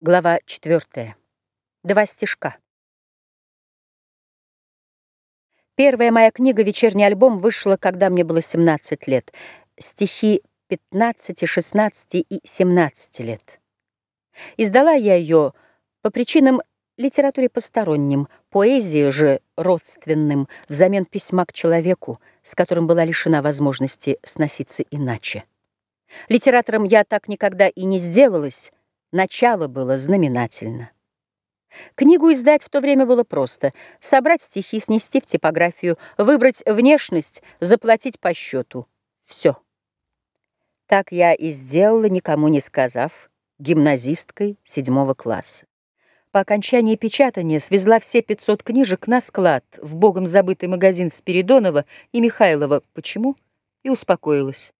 Глава четвертая. Два стишка. Первая моя книга «Вечерний альбом» вышла, когда мне было 17 лет. Стихи 15, 16 и 17 лет. Издала я ее по причинам литературе посторонним, поэзии же родственным, взамен письма к человеку, с которым была лишена возможности сноситься иначе. Литератором я так никогда и не сделалась, начало было знаменательно. Книгу издать в то время было просто. Собрать стихи, снести в типографию, выбрать внешность, заплатить по счету. Все. Так я и сделала, никому не сказав, гимназисткой седьмого класса. По окончании печатания свезла все 500 книжек на склад в богом забытый магазин Спиридонова и Михайлова. Почему? И успокоилась.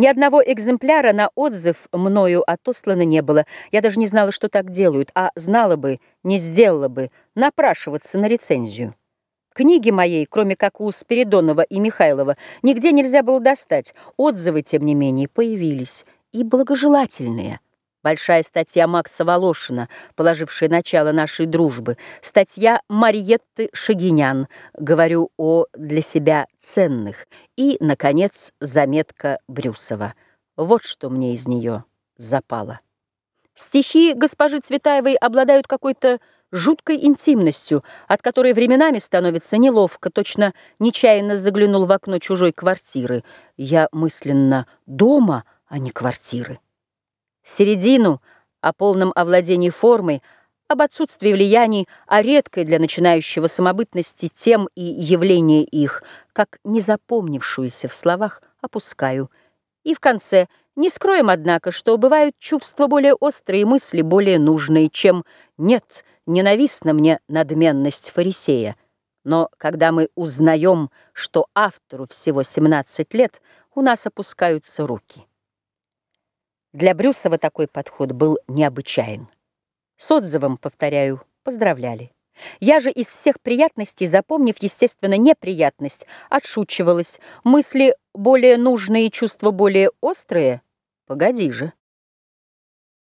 Ни одного экземпляра на отзыв мною отослано не было. Я даже не знала, что так делают, а знала бы, не сделала бы, напрашиваться на рецензию. Книги моей, кроме как у Спиридонова и Михайлова, нигде нельзя было достать. Отзывы, тем не менее, появились, и благожелательные – Большая статья Макса Волошина, положившая начало нашей дружбы. Статья Мариетты Шагинян, говорю о для себя ценных. И, наконец, заметка Брюсова. Вот что мне из нее запало. Стихи госпожи Цветаевой обладают какой-то жуткой интимностью, от которой временами становится неловко, точно нечаянно заглянул в окно чужой квартиры. Я мысленно дома, а не квартиры середину о полном овладении формой, об отсутствии влияний, о редкой для начинающего самобытности тем и явления их, как незапомнившуюся в словах, опускаю. И в конце не скроем, однако, что бывают чувства более острые, мысли более нужные, чем «нет, ненавистна мне надменность фарисея». Но когда мы узнаем, что автору всего 17 лет, у нас опускаются руки. Для Брюсова такой подход был необычайен. С отзывом, повторяю, поздравляли. Я же из всех приятностей, запомнив, естественно, неприятность, отшучивалась. Мысли более нужные, чувства более острые? Погоди же.